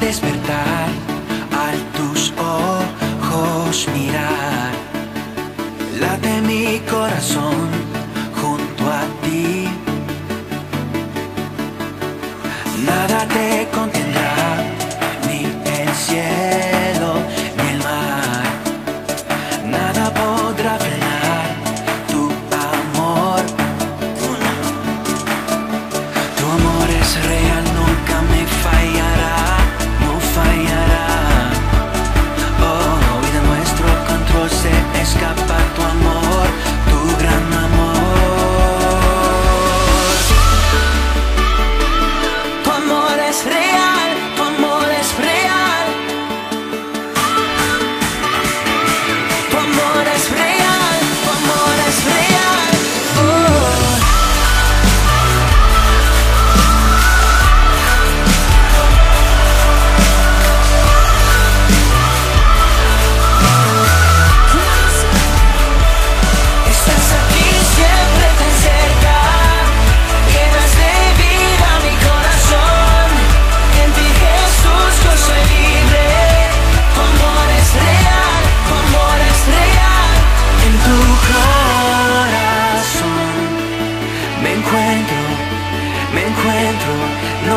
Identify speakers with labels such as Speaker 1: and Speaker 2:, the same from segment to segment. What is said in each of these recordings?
Speaker 1: despertar al tus ojos mirar. Late mi corazón junto a ti. Nada te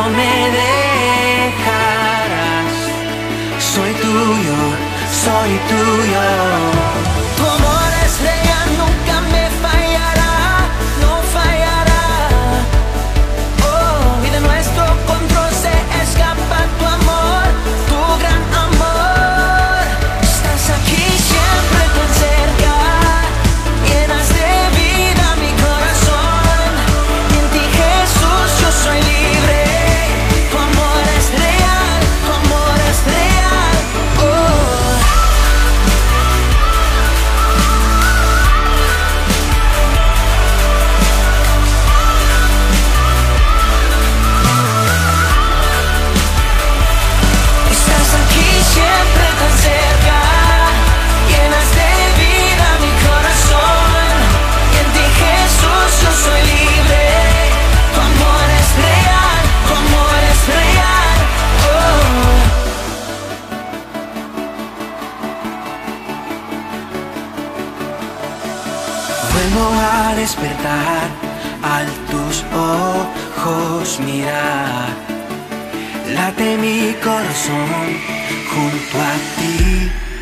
Speaker 1: no me dejarás. Soy tuyo, soy tuyo. despertar al tus ojos mirar. Late mi corazón junto a ti.